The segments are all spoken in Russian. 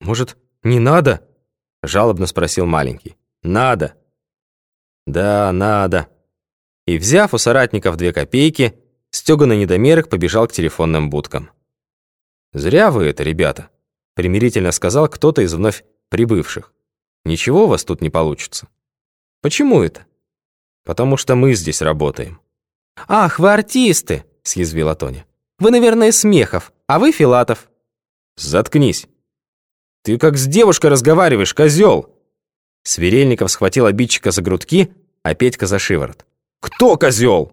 «Может, не надо?» — жалобно спросил маленький. «Надо». «Да, надо». И, взяв у соратников две копейки, стёганый недомерок побежал к телефонным будкам. «Зря вы это, ребята», — примирительно сказал кто-то из вновь прибывших. «Ничего у вас тут не получится». «Почему это?» «Потому что мы здесь работаем». «Ах, вы артисты!» — съязвила Тоня. «Вы, наверное, Смехов, а вы Филатов». «Заткнись!» «Ты как с девушкой разговариваешь, козел!» Сверельников схватил обидчика за грудки, а Петька за шиворот. «Кто козел?»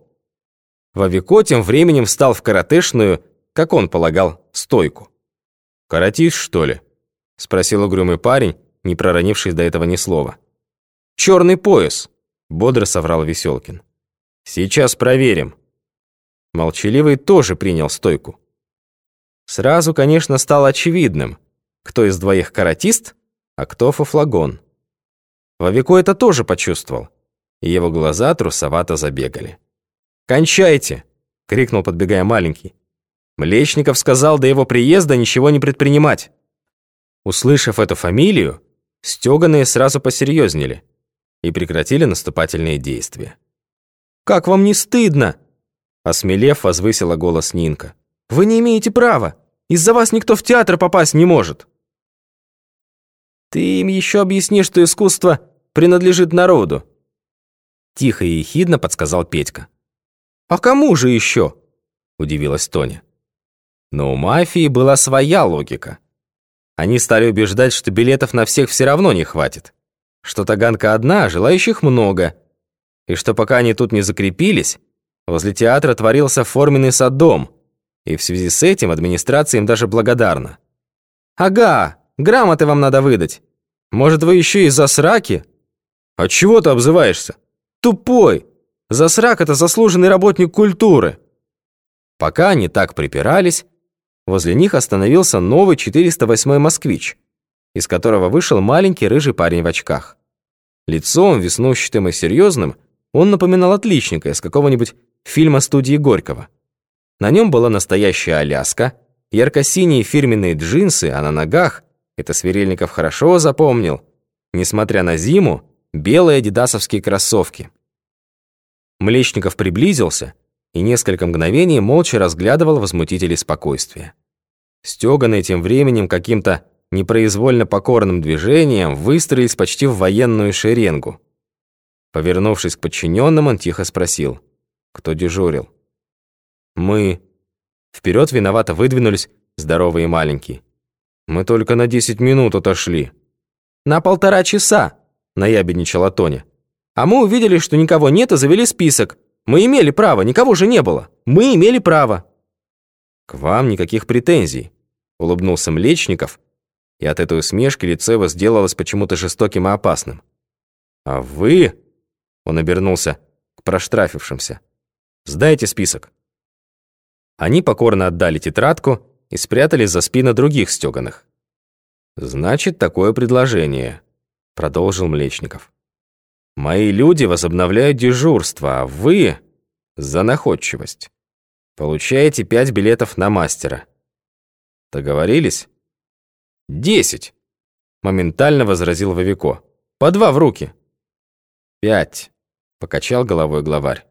Вовико тем временем встал в каратешную, как он полагал, стойку. «Каратист, что ли?» — спросил угрюмый парень, не проронивший до этого ни слова. «Черный пояс», — бодро соврал Веселкин. «Сейчас проверим». Молчаливый тоже принял стойку. Сразу, конечно, стало очевидным, кто из двоих каратист, а кто фуфлагон. Вовико это тоже почувствовал, и его глаза трусовато забегали. «Кончайте!» — крикнул, подбегая маленький. Млечников сказал до его приезда ничего не предпринимать. Услышав эту фамилию, стёганые сразу посерьезнели и прекратили наступательные действия. «Как вам не стыдно?» Осмелев, возвысила голос Нинка. «Вы не имеете права! Из-за вас никто в театр попасть не может!» «Ты им еще объясни, что искусство принадлежит народу!» Тихо и ехидно подсказал Петька. «А кому же еще?» Удивилась Тоня. Но у мафии была своя логика. Они стали убеждать, что билетов на всех все равно не хватит. Что Таганка одна, а желающих много. И что пока они тут не закрепились, возле театра творился форменный садом, и в связи с этим администрация им даже благодарна. «Ага, грамоты вам надо выдать. Может, вы еще и за сраки?» «А чего ты обзываешься?» «Тупой! Засрак — это заслуженный работник культуры!» Пока они так припирались, возле них остановился новый 408-й «Москвич», из которого вышел маленький рыжий парень в очках. Лицом, веснущатым и серьезным, он напоминал отличника из какого-нибудь фильма студии Горького. На нем была настоящая Аляска, ярко-синие фирменные джинсы, а на ногах, это Сверельников хорошо запомнил, несмотря на зиму, белые адидасовские кроссовки. Млечников приблизился и несколько мгновений молча разглядывал возмутителей спокойствия. Стёганые тем временем каким-то непроизвольно покорным движением выстроились почти в военную шеренгу. Повернувшись к подчиненным, он тихо спросил, кто дежурил. «Мы». Вперед виновато выдвинулись здоровые и маленькие. «Мы только на десять минут отошли». «На полтора часа», — наябедничала Тоня. «А мы увидели, что никого нет, и завели список. Мы имели право, никого же не было. Мы имели право». «К вам никаких претензий», — улыбнулся Млечников, и от этой усмешки лицо его сделалось почему-то жестоким и опасным. «А вы...» — он обернулся к проштрафившимся. «Сдайте список». Они покорно отдали тетрадку и спрятались за спины других стёганых. «Значит, такое предложение», — продолжил Млечников. «Мои люди возобновляют дежурство, а вы — за находчивость. Получаете пять билетов на мастера. Договорились?» «Десять!» — моментально возразил Вовико. «По два в руки». «Пять!» — покачал головой главарь.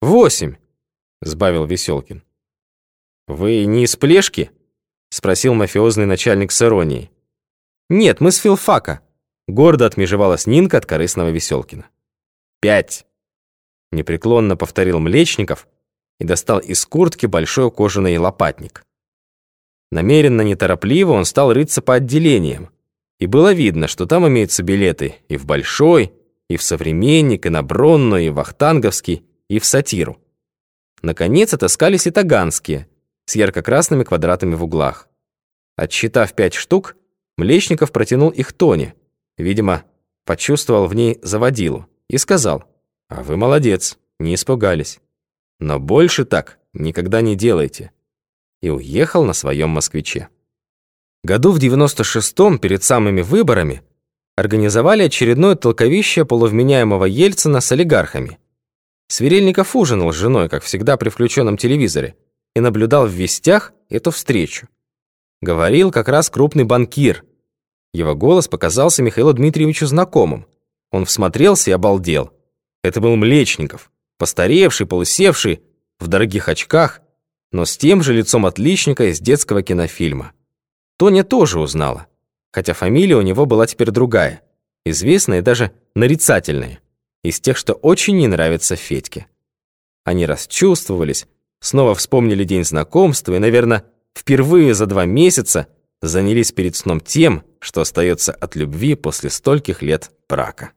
«Восемь!» — сбавил Веселкин. «Вы не из Плешки?» — спросил мафиозный начальник с иронией. «Нет, мы с филфака», — гордо отмежевалась Нинка от корыстного Веселкина. «Пять!» — непреклонно повторил Млечников и достал из куртки большой кожаный лопатник. Намеренно неторопливо он стал рыться по отделениям, и было видно, что там имеются билеты и в Большой, и в Современник, и на Бронную, и в Вахтанговский, и в Сатиру. Наконец отыскались и таганские, с ярко-красными квадратами в углах. Отсчитав пять штук, Млечников протянул их Тоне, видимо, почувствовал в ней заводилу, и сказал, «А вы молодец, не испугались. Но больше так никогда не делайте и уехал на своем москвиче. Году в 96-м, перед самыми выборами, организовали очередное толковище полувменяемого Ельцина с олигархами. Сверельников ужинал с женой, как всегда при включенном телевизоре, и наблюдал в вестях эту встречу. Говорил как раз крупный банкир, Его голос показался Михаилу Дмитриевичу знакомым. Он всмотрелся и обалдел. Это был Млечников, постаревший, полусевший, в дорогих очках, но с тем же лицом отличника из детского кинофильма. Тоня тоже узнала, хотя фамилия у него была теперь другая, известная и даже нарицательная, из тех, что очень не нравится Федьке. Они расчувствовались, снова вспомнили день знакомства и, наверное, впервые за два месяца занялись перед сном тем, что остается от любви после стольких лет брака.